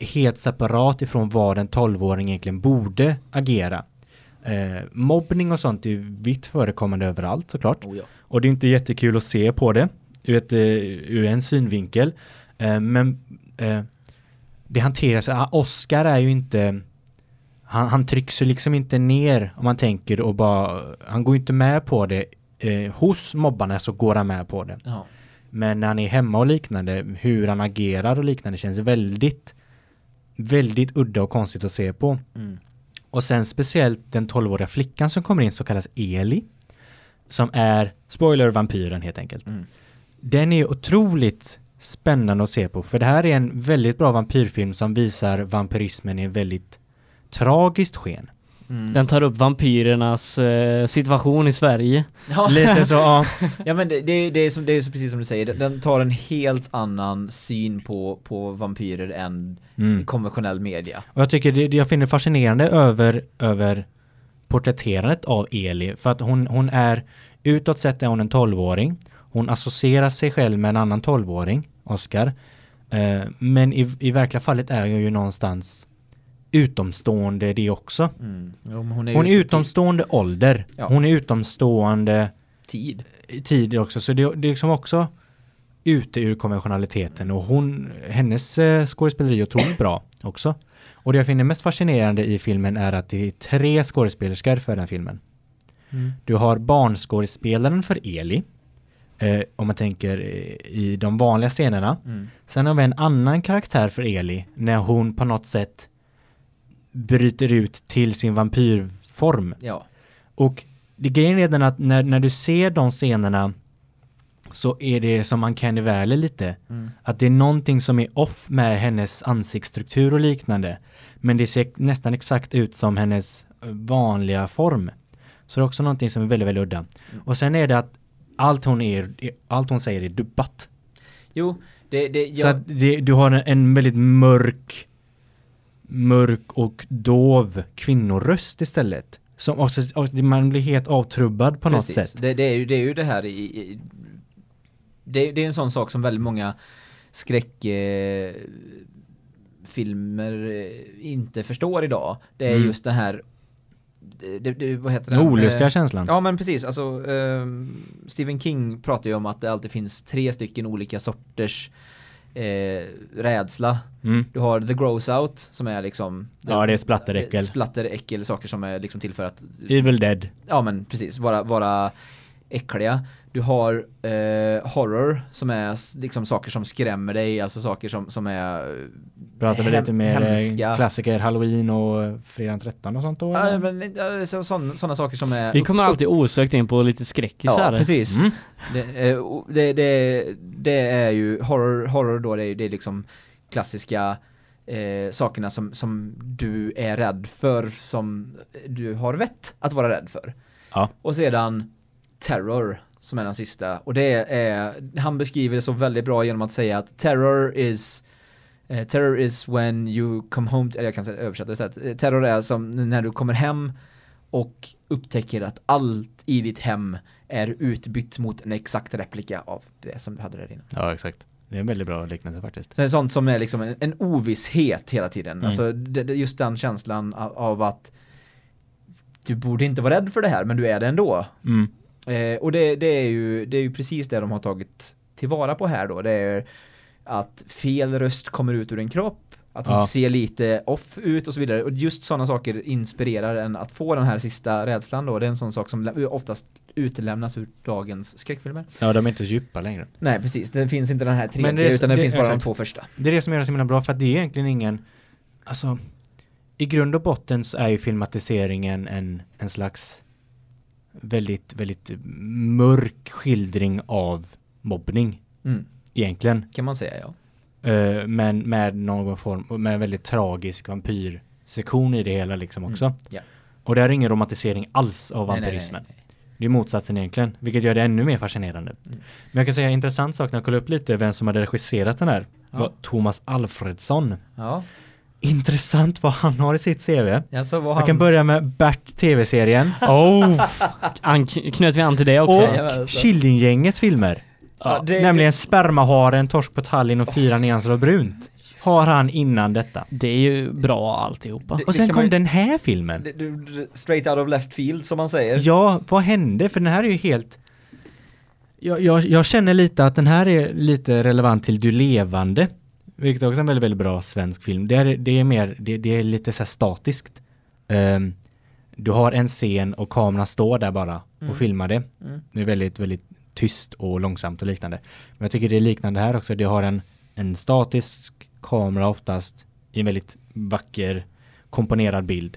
helt separat ifrån vad en 12-åring egentligen borde agera. Eh, mobbning och sånt är ju vitt förekommande överallt såklart. Oh, ja. Och det är inte jättekul att se på det ur, ett, eh, ur en synvinkel. Eh, men eh, det hanteras, ah, Oscar är ju inte, han, han trycks ju liksom inte ner om man tänker och bara, han går ju inte med på det. Eh, hos mobbarna så går han med på det. Ja. Men när han är hemma och liknande, hur han agerar och liknande känns väldigt, väldigt udda och konstigt att se på. Mm. Och sen speciellt den 12-åriga flickan som kommer in som kallas Eli. Som är, spoiler, vampyren helt enkelt. Mm. Den är otroligt spännande att se på. För det här är en väldigt bra vampyrfilm som visar vampyrismen i en väldigt tragiskt sken. Mm. Den tar upp vampyrernas eh, situation i Sverige. Ja. Lite så, ja. Ja men det, det, det, är som, det är så precis som du säger, den tar en helt annan syn på, på vampyrer än Mm. konventionell media. Och jag tycker det, det jag finner fascinerande över, över porträtterandet av Eli, för att hon, hon är, utåt sett är hon en 12-åring. Hon associerar sig själv med en annan 12-åring, Oscar. Eh, men i, i verkliga fallet är hon ju någonstans utomstående det också. Mm. Men hon är, Hon är utomstående ålder. Ja. Hon är utomstående tid. tid också. Så det, det är liksom också ute ur konventionaliteten och hon, hennes eh, skådespeleri är otroligt bra också. Och det jag finner mest fascinerande i filmen är att det är tre skådespelerskor för den filmen. Mm. Du har barnskådespelaren för Eli, eh, om man tänker eh, i de vanliga scenerna. Mm. Sen har vi en annan karaktär för Eli när hon på något sätt bryter ut till sin vampyrform. Ja. Och det grejen är den att när, när du ser de scenerna så är det som Uncanny Valley lite. Mm. Att det är någonting som är off med hennes ansiktsstruktur och liknande. Men det ser nästan exakt ut som hennes eh, vanliga form. Så det är också någonting som är väldigt, väldigt udda. Och sen är det att allt hon, är, allt hon säger är dubbat. Jo, det, det, Så jag, att det, du har en, en väldigt mörk, mörk och dov kvinnoröst istället. Som också, man blir helt avtrubbad på något precis. sätt. Det, det, är ju, det är ju det här i, i det, det är en sån sak som väldigt många skräck eh, eh, inte förstår idag. Det är Mm. just det här det, det, vad heter Den det? olustiga Eh, känslan. Ja men precis, alltså ehm, Stephen King pratar ju om att det alltid finns tre stycken olika sorters eh, rädsla. Mm. Du har the gross out som är liksom Ja, det är splatteräckel. Splatteräckel, saker som är liksom till för att Evil Dead. Ja men precis, vara, vara äckliga. Du har eh, horror som är liksom saker som skrämmer dig, alltså saker som, som är eh, Pratar vi lite mer eh, hemska. klassiker, Halloween och Fredag 13 och sånt då? Ja, eller? men så, sådana saker som är Vi kommer alltid osökt in på lite skräckisar. Ja, precis. Mm. Det, eh, det, det, det är ju horror, horror då, det är, det är liksom klassiska eh, sakerna som, som du är rädd för, som du har vett att vara rädd för. Ja. Och sedan terror som är den sista. Och det är, han beskriver det så väldigt bra genom att säga att terror is eh, terror is when you come home, eller jag kan översätta det så här. Eh, Terror är som när du kommer hem och upptäcker att allt i ditt hem är utbytt mot en exakt replika av det som du hade där inne. Ja, exakt. Det är en väldigt bra liknelse faktiskt. Det är sånt som är liksom en, en ovisshet hela tiden. Mm. Alltså det, det, just den känslan av, av att du borde inte vara rädd för det här, men du är det ändå. Mm. Eh, och det, det, är ju, det är ju precis det de har tagit tillvara på här då. Det är att fel röst kommer ut ur en kropp, att hon Ja. ser lite off ut och så vidare. Och just sådana saker inspirerar en att få den här sista rädslan då. Det är en sån sak som oftast utelämnas ur dagens skräckfilmer. Ja, de är inte djupa längre. Nej, precis. Det finns inte den här Men tredje, det är- utan det, det- finns bara de exakt. två första. Det är det som gör det så himla bra för att det är egentligen ingen, alltså i grund och botten så är ju filmatiseringen en, en slags väldigt, väldigt mörk skildring av mobbning Mm. egentligen. Kan man säga, ja. Eh, men med någon form, med en väldigt tragisk vampyrsektion i det hela liksom också. Mm. Ja. Och det är ingen romantisering alls av Nej, nej, vampyrismen. nej, nej. Det är motsatsen egentligen, vilket gör det ännu mer fascinerande. Mm. Men jag kan säga en intressant sak när jag kollade upp lite vem som hade regisserat den här. Ja. var Thomas Alfredsson. Ja. Intressant vad han har i sitt CV. Alltså vad Jag han... kan börja med Bert TV-serien Oh, an- knöt vi an till det också? och Jajamensan. Killinggängets filmer. Ja, det- Nämligen Spermaharen, Torsk på Tallinn och Fyra nyanser av brunt. Har han innan detta. Det är ju bra alltihopa. Det- Och sen kom man ju- den här filmen. Det- det- det- Straight out of left field som man säger. Ja, vad hände? För den här är ju helt... Jag, jag, jag känner lite att den här är lite relevant till Du levande. Vilket också är en väldigt, väldigt bra svensk film. Det är, det är mer, det, det är lite så statiskt. Ehm, du har en scen och kameran står där bara och Mm. filmar det. Mm. Det är väldigt, väldigt tyst och långsamt och liknande. Men jag tycker det är liknande här också. Du har en, en statisk kamera oftast i en väldigt vacker komponerad bild.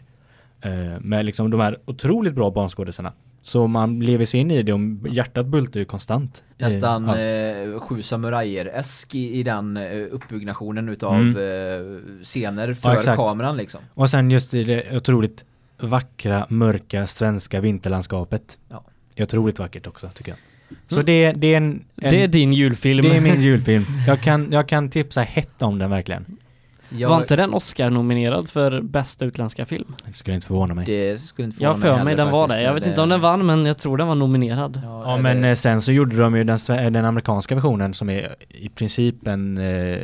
Eh, med liksom de här otroligt bra barnskådisarna. Så man lever sig in i det och hjärtat bultar ju konstant. Nästan eh, sju samurajer-esk i, i den eh, uppbyggnationen utav Mm. eh, scener för exakt. kameran liksom. Och sen just i det otroligt vackra, mörka svenska vinterlandskapet. Ja. Det är otroligt vackert också tycker jag. Så Mm. det, det är en, en Det är din julfilm. det är min julfilm. Jag kan, jag kan tipsa hett om den verkligen. Jag, Var inte den Oscar-nominerad för bästa utländska film? Det skulle inte förvåna mig. Det skulle inte Jag förvåna för mig heller den var det. Jag vet det- inte om den vann men jag tror den var nominerad. Ja, Ja men det- eh, sen så gjorde de ju den, sve- den amerikanska versionen som är i princip en eh,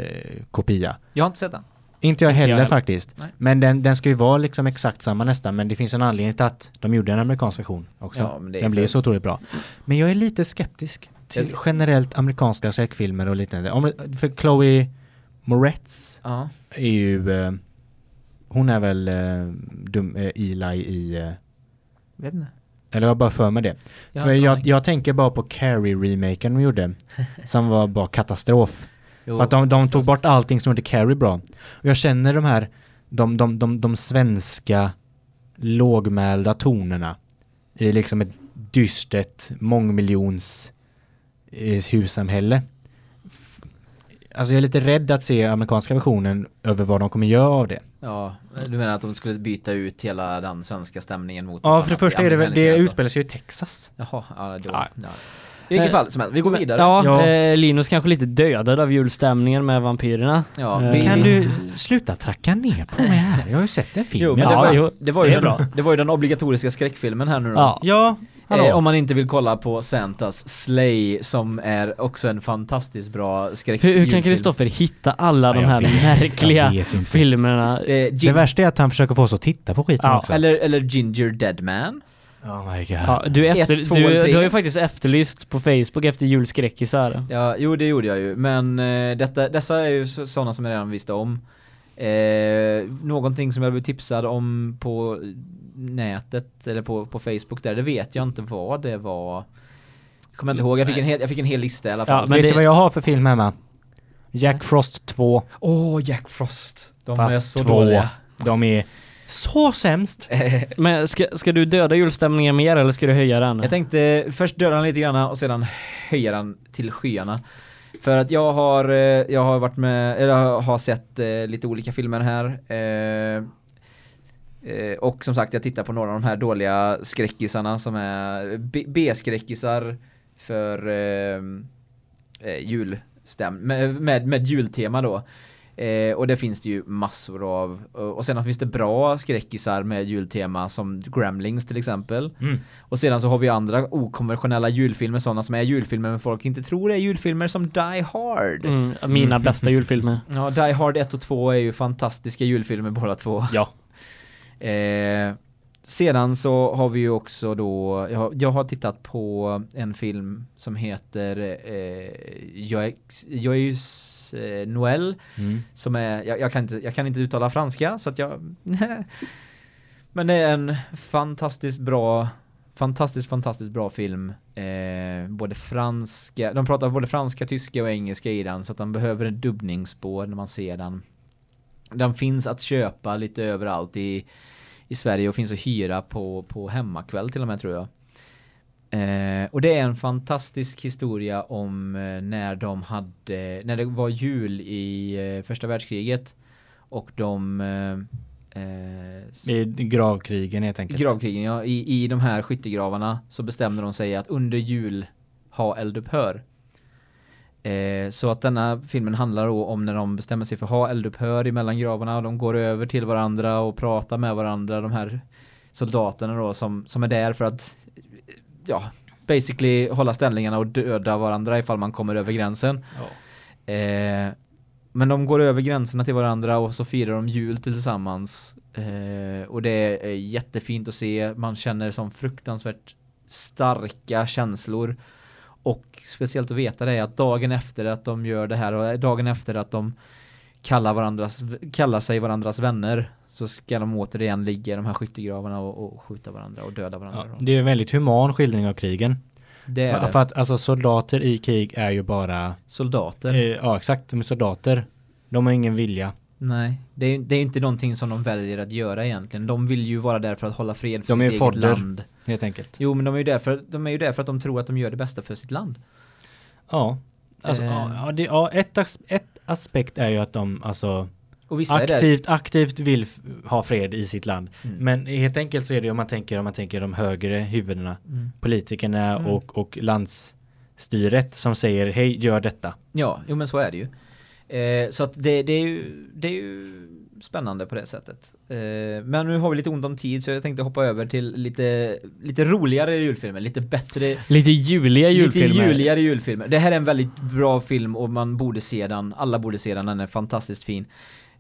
kopia. Jag har inte sett den. Inte jag Inte jag heller heller. faktiskt. Nej. Men den, den ska ju vara liksom exakt samma nästan men det finns en anledning till att de gjorde en amerikansk version också. Ja, men det är den blev för- så otroligt bra. Men jag är lite skeptisk till Jag- generellt amerikanska skräckfilmer och liknande. Om, för Chloe Moretz Ja. är ju eh, hon är väl eh, dum, eh, Eli i eh, Vet inte. eller jag bara för mig det. Jag för jag, jag tänker bara på Carrie-remaken de gjorde. som var bara katastrof. Jo, För att de, de tog bort allting som gjorde Carrie bra. Och jag känner de här, de, de, de, de svenska lågmälda tonerna i liksom ett dystert mångmiljons eh, hussamhälle. Alltså jag är lite rädd att se amerikanska versionen över vad de kommer göra av det. Ja, du menar att de skulle byta ut hela den svenska stämningen mot Ja, för det första är det väl, det då? utspelar sig ju i Texas. Jaha, ja, då, Ja. ja. I vilket Eh, fall som helst, vi går vidare. Ja, Ja. Eh, Linus kanske lite dödad av julstämningen med vampyrerna. Ja, Eh, vi- Kan du sluta tracka ner på mig här? Jag har ju sett en film. Jo, men Ja, det, var, det, var ju den, bra. det var ju den obligatoriska skräckfilmen här nu då. Ja. Eh, om man inte vill kolla på Santas Slay som är också en fantastiskt bra skräck Hur, hur kan. Kristoffer hitta alla Ja, de här vet. Märkliga filmerna? Eh, Det värsta är att han försöker få oss att titta på skiten Ja, också. eller, eller Ginger Deadman. Oh my god. Ja, du, efter, Ett, två du, du har ju faktiskt efterlyst på Facebook efter julskräckisar. Ja, jo det gjorde jag ju. Men eh, detta, dessa är ju så- sådana som jag redan visste om. Eh, någonting som jag blev tipsad om på nätet eller på, på Facebook där, det vet jag inte vad det var. Jag kommer inte ihåg, jag fick en hel, jag fick en hel lista i alla Ja, fall. men Vet det- du vad jag har för film hemma? Jack Frost 2. Åh, Jack Frost. De Fast är så två. dåliga. De är så sämst. Eh, Men ska, ska du döda julstämningen mer eller ska du höja den? Jag tänkte först döda den lite grann och sedan höja den till skyarna. För att jag har, eh, jag har varit med, eller jag har sett eh, lite olika filmer här. Eh, och som sagt, jag tittar på några av de här dåliga skräckisarna som är B-skräckisar för eh, eh, julstäm, med, med, med jultema då. Eh, och det finns det ju massor av. Och, sen finns det bra skräckisar med jultema som Gremlings till exempel. Mm. Och sedan så har vi andra okonventionella julfilmer, sådana som är julfilmer men folk inte tror är julfilmer som Die Hard. Mm, mina bästa julfilmer. Ja, Die Hard 1 och 2 är ju fantastiska julfilmer båda två. Ja. Eh, sedan så har vi ju också då, jag har, jag har tittat på en film som heter eh, Joyeux eh, Noël Mm. som är, jag, jag, kan inte, jag kan inte uttala franska så att jag Men det är en fantastiskt bra Fantastiskt, fantastiskt bra film eh, Både franska, de pratar både franska, tyska och engelska i den Så att den behöver en dubbningsspår när man ser den Den finns att köpa lite överallt i I Sverige och finns att hyra på, på hemmakväll till och med tror jag Eh, och det är en fantastisk historia om eh, när de hade, när det var jul i eh, första världskriget och de eh, eh, I gravkrigen helt enkelt. gravkrigen, ja, i, i de här skyttegravarna så bestämde de sig att under jul ha eldupphör. Eh, så att denna filmen handlar då om när de bestämmer sig för att ha eldupphör emellan gravarna och de går över till varandra och pratar med varandra, de här soldaterna då som, som är där för att ja, basically hålla ställningarna och döda varandra ifall man kommer över gränsen. Eh, men de går över gränserna till varandra och så firar de jul tillsammans. Eh, och det är jättefint att se. Man känner som fruktansvärt starka känslor. Och speciellt att veta det är att dagen efter att de gör det här och dagen efter att de kallar, varandras, kallar sig varandras vänner så ska de återigen ligga i de här skyttegravarna och, och skjuta varandra och döda varandra. Ja, det är en väldigt human skildring av krigen. det För, det. för att alltså soldater i krig är ju bara, Soldater. eh, ja exakt, de är soldater. De har ingen vilja. Nej, det är, det är inte någonting som de väljer att göra egentligen. De vill ju vara där för att hålla fred för De sitt eget fodder. land. Helt enkelt. Jo, men de är ju där för, de är ju där för att de tror att de gör det bästa för sitt land. Ja. Alltså, Eh. ja, det, ja ett, as- ett aspekt är ju att de alltså aktivt, aktivt vill ha fred i sitt land. Mm. Men helt enkelt så är det om man tänker, om man tänker de högre huvudena, Mm. politikerna Mm. och, och landsstyret som säger hej, gör detta. Ja, jo men så är det ju. Eh, så att det, det, är ju, det är ju spännande på det sättet. Eh, men nu har vi lite ont om tid så jag tänkte hoppa över till lite, lite roligare julfilmer, lite bättre, Lite juliga julfilmer. lite juligare julfilmer. Det här är en väldigt bra film och man borde se den, alla borde se den, den är fantastiskt fin.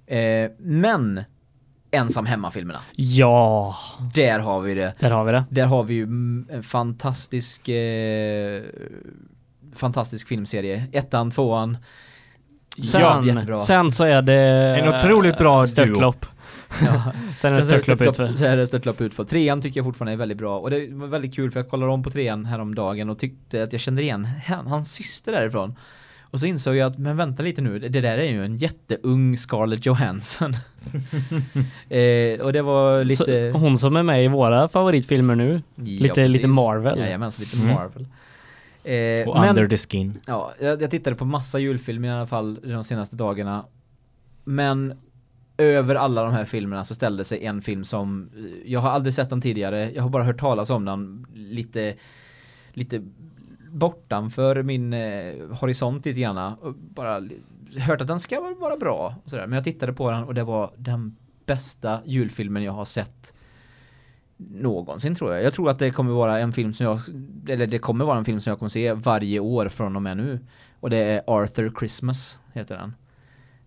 Eh, men ensam hemma-filmerna, Ja, där har vi det. där har vi det. Där har vi ju en fantastisk eh, fantastisk filmserie. Ettan, tvåan. Sen, jättebra. sen så är det En otroligt bra störtlopp. Ja. Sen är det Sen så är det störtlopp utför. Så är det störtlopp utför. Trean tycker jag fortfarande är väldigt bra. Och det var väldigt kul för jag kollade om på trean häromdagen och tyckte att jag kände igen han, hans syster därifrån. Och så insåg jag att, men vänta lite nu, det där är ju en jätteung Scarlett Johansson. eh, och det var lite... Så, hon som är med i våra favoritfilmer nu. Ja, lite- precis. lite Marvel. Jajamensan, lite Mm. Eh, Och men, under the skin. Ja, jag, jag tittade på massa julfilmer i alla fall de senaste dagarna. Men över alla de här filmerna så ställde sig en film som eh, jag har aldrig sett den tidigare. Jag har bara hört talas om den lite lite bortanför min eh, horisont lite grann bara hört att den ska vara- vara bra och sådär. Men jag tittade på den och det var den bästa julfilmen jag har sett någonsin tror jag. Jag tror att det kommer vara en film som jag eller det kommer vara en film som jag kommer se varje år från och med nu. Och det är Arthur Christmas heter den.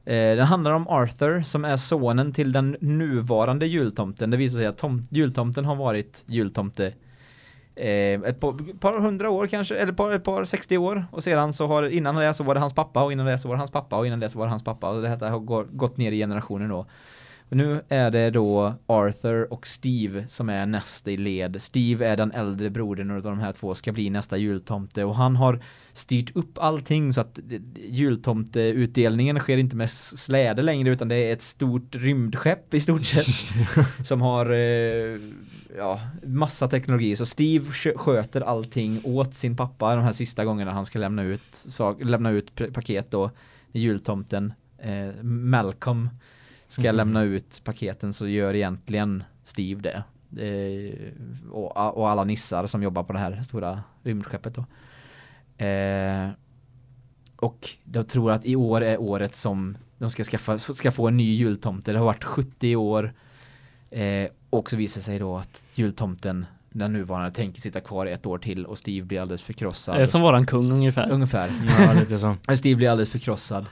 Eh, den handlar om Arthur som är sonen till den nuvarande jultomten. Det visar sig att tom- jultomten har varit jultomte eh, ett par, par hundra år kanske, eller ett par, ett par 60 år. Och sedan så har, innan det så var det hans pappa och innan det så var det hans pappa och innan det så var det hans pappa. Och det här har gått ner i generationer då. Nu är det då Arthur och Steve som är nästa i led. Steve är den äldre brodern och de här två ska bli nästa jultomte och han har styrt upp allting så att jultomteutdelningen sker inte med släde längre utan det är ett stort rymdskepp i stort sett som har eh, ja, massa teknologi. Så Steve skö- sköter allting åt sin pappa de här sista gångerna han ska lämna ut, lämna ut paket då jultomten. Eh, Malcolm ska Mhm. lämna ut paketen så gör egentligen Steve det. Eh, och, och alla nissar som jobbar på det här stora rymdskeppet då. Eh, och jag tror att i år är året som de ska, skaffa, ska få en ny jultomte. Det har varit 70 år. Eh, och så visar sig då att jultomten, den nuvarande, tänker sitta kvar ett år till och Steve blir alldeles förkrossad. Det är som våran kung ungefär. Ungefär. Ja, lite så. Steve blir alldeles förkrossad.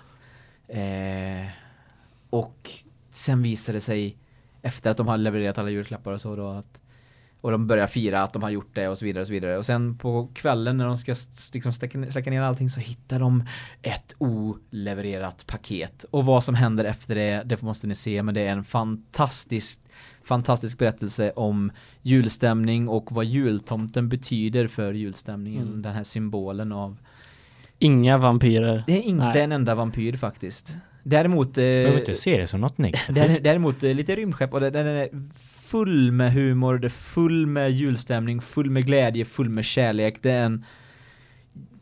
Eh, och sen visar det sig efter att de har levererat alla julklappar och så då att och de börjar fira att de har gjort det och så vidare och så vidare. Och sen på kvällen när de ska liksom släcka ner allting så hittar de ett olevererat paket. Och vad som händer efter det, det måste ni se. Men det är en fantastisk, fantastisk berättelse om julstämning och vad jultomten betyder för julstämningen. Mm. Den här symbolen av Inga vampyrer. det är inte Nej. en enda vampyr faktiskt. Däremot, eh, behöver inte se det som något negativt. där, däremot eh, lite rymdskepp och den, den är full med humor, det är full med julstämning, full med glädje, full med kärlek. Det är en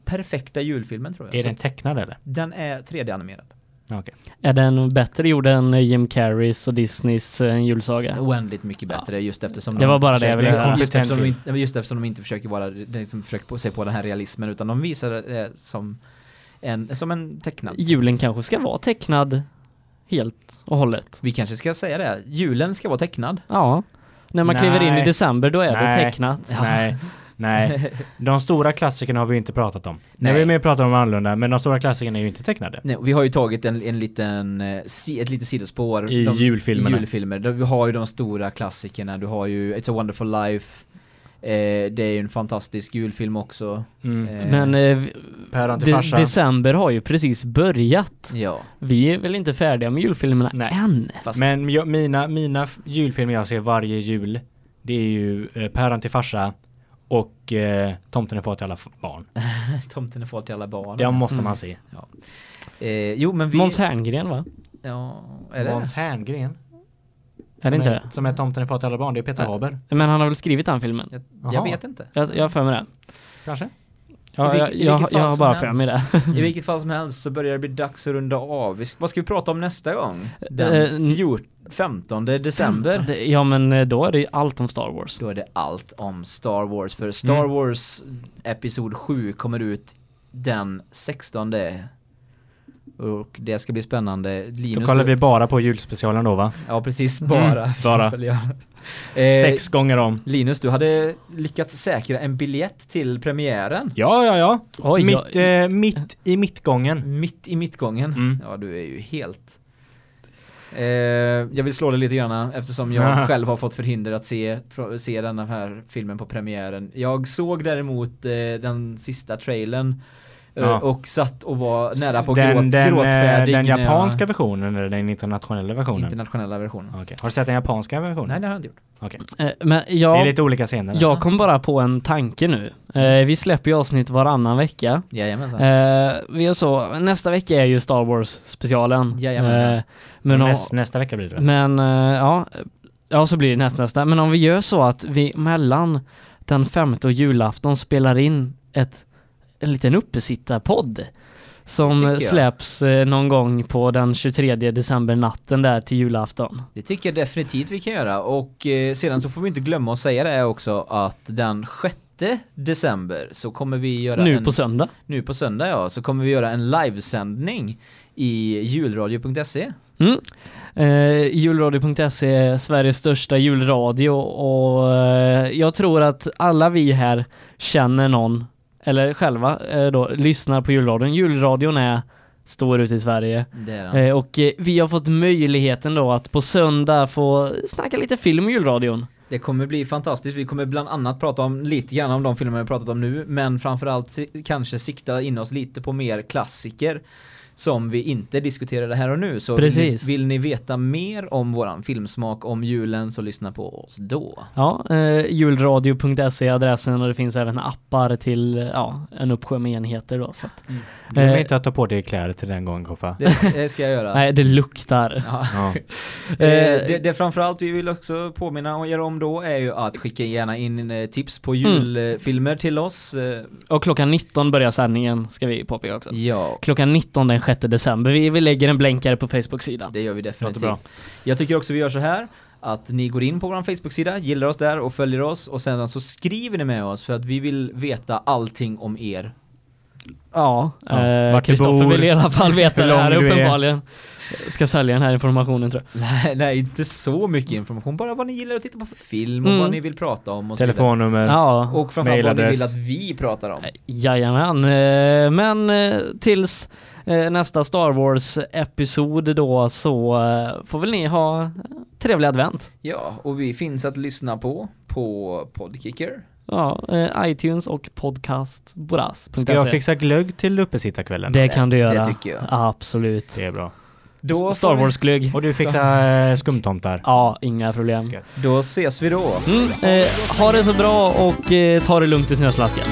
perfekta julfilmen tror jag. Är Så den tecknad eller? den är 3D-animerad. Okej. Är den bättre gjord än Jim Carreys och Disneys eh, julsaga? Oändligt mycket bättre just eftersom Det de var inte bara det jag försöker- ville höra. just eftersom, de just eftersom de inte försöker vara liksom försöker på, se på den här realismen utan de visar det som en, som en tecknad. Julen kanske ska vara tecknad helt och hållet. Vi kanske ska säga det. Julen ska vara tecknad. Ja. När man kliver in i Nej. december då är det Nej. tecknat. Nej, nej. De stora klassikerna har vi inte pratat om. Nej. Nej. Vi har mer pratat om annorlunda, men de stora klassikerna är ju inte tecknade. Nej, vi har ju tagit en, en liten, eh, ett litet sidospår. I julfilmerna. julfilmer. Du har ju de stora klassikerna. Du har ju It's a wonderful life. Eh, det är ju en fantastisk julfilm också. Mm. Eh, Men eh, de- december har ju precis börjat. Ja, Vi är väl inte färdiga med julfilmerna Nej. än? fast Men jag, mina, mina julfilmer jag ser varje jul, det är ju eh, Päron till farsa och eh, Tomten är far till alla f- barn. Tomten är far till alla barn. Det måste Mm. man se. Eh, jo, men vi... Måns Herngren va? Ja, är det Måns Herngren. Är det som inte är, det? Som är Tomten är far till alla barn, det är Peter Nej. Haber. Men han har väl skrivit den filmen? Jag, jag vet inte. Jag, jag har för mig det. Kanske? Ja, I jag, vilket- jag, jag fall har bara för mig det. I vilket fall som helst så börjar det bli dags att runda av. Vad ska vi prata om nästa gång? Eh, Den 14, 15 december. Ja men eh, då är det ju allt om Star Wars. Då är det allt om Star Wars. För Star Mm. Wars Episod 7 kommer ut den 16. Och det ska bli spännande. Då Linus, kollar du- vi bara på julspecialen då va? Ja precis, bara. Mm, bara. eh, Sex gånger om. Linus, du hade lyckats säkra en biljett till premiären. Ja, ja, ja. Oj, mitt, jag- eh, mitt i mittgången. Mitt i mittgången. Mm. Ja, du är ju helt... Eh, jag vill slå det lite grann eftersom jag Aha. själv har fått förhinder att se, se den här filmen på premiären. Jag såg däremot eh, den sista trailern eh, Ja. och satt och var nära på den, gråt, den, eh, gråtfärdig. den när jag- japanska versionen eller den internationella versionen? internationella versionen. Okej. Har du sett den japanska versionen? Nej, det har jag inte gjort. Okej. Eh, Men Det är jag, lite olika scener. där. jag kom bara på en tanke nu. Eh, vi släpper ju avsnitt varannan vecka. Jajamensan. Eh, vi gör så, nästa vecka är ju Star Wars specialen. Jajamensan. Eh, men, om, Näst, nästa vecka blir det men eh, ja, ja så blir det nästa, nästa. Men om vi gör så att vi mellan den femte och julafton spelar in ett, en liten uppesittarpodd. Som släpps eh, någon gång på den 23 december natten där till julafton. Det tycker jag definitivt vi kan göra och eh, sedan så får vi inte glömma att säga det också att den 6 december så kommer vi göra Nu en, på söndag. nu på söndag ja, så kommer vi göra en livesändning i julradio.se. Mm. Eh, julradio.se är Sveriges största julradio och eh, jag tror att alla vi här känner någon, eller själva eh, då, lyssnar på julradion. Julradion är stor ute i Sverige eh, och eh, vi har fått möjligheten då att på söndag få snacka lite film i julradion. Det kommer bli fantastiskt. Vi kommer bland annat prata om lite grann om de filmer vi har pratat om nu, men framförallt kanske sikta in oss lite på mer klassiker som vi inte diskuterade här och nu. Så Precis. Vill, ni, veta mer om våran filmsmak om julen så lyssna på oss då. Ja, eh, julradio.se är adressen och det finns även appar till eh, ja, en uppsjö med enheter då. Så att, Glöm eh, inte att ta på dig kläder till den gången Koffa. Det, det ska jag göra. nej, det luktar. Ja. Ja. Eh, det, det framförallt vi vill också påminna er om då är ju att skicka gärna in eh, tips på julfilmer till oss. Eh, Och klockan 19 börjar sändningen, ska vi påpeka också. ja, Klockan 19 den 6 december. Vi, vi lägger en blänkare på Facebook-sidan. det gör vi definitivt. bra. Jag tycker också vi gör så här att ni går in på vår Facebook-sida, gillar oss där och följer oss och sen så skriver ni med oss för att vi vill veta allting om er. Ja, Ja, eh, Kristoffer bor, vill i alla fall veta det här du är. uppenbarligen. Ska sälja den här informationen tror jag. Nej, nej, inte så mycket information, bara vad ni gillar att titta på för film och Mm. vad ni vill prata om och. Telefonnummer. Ja, Och framförallt vad ni vill att vi pratar om. jajamän. Eh, Men eh, tills eh, nästa Star Wars-episod då så eh, får väl ni ha eh, trevlig advent. Ja, och vi finns att lyssna på på Podkicker. Ja, eh, iTunes och podcastboras.se. Ska jag fixa glögg till uppesittarkvällen? Det kan du göra. Det tycker jag. Absolut. Det är bra. Då, Star Wars-glögg. Och du fixar eh, skumtomtar? Ja, inga problem. Då ses vi då. Mm, eh, ha det så bra och eh, ta det lugnt i snöslasken.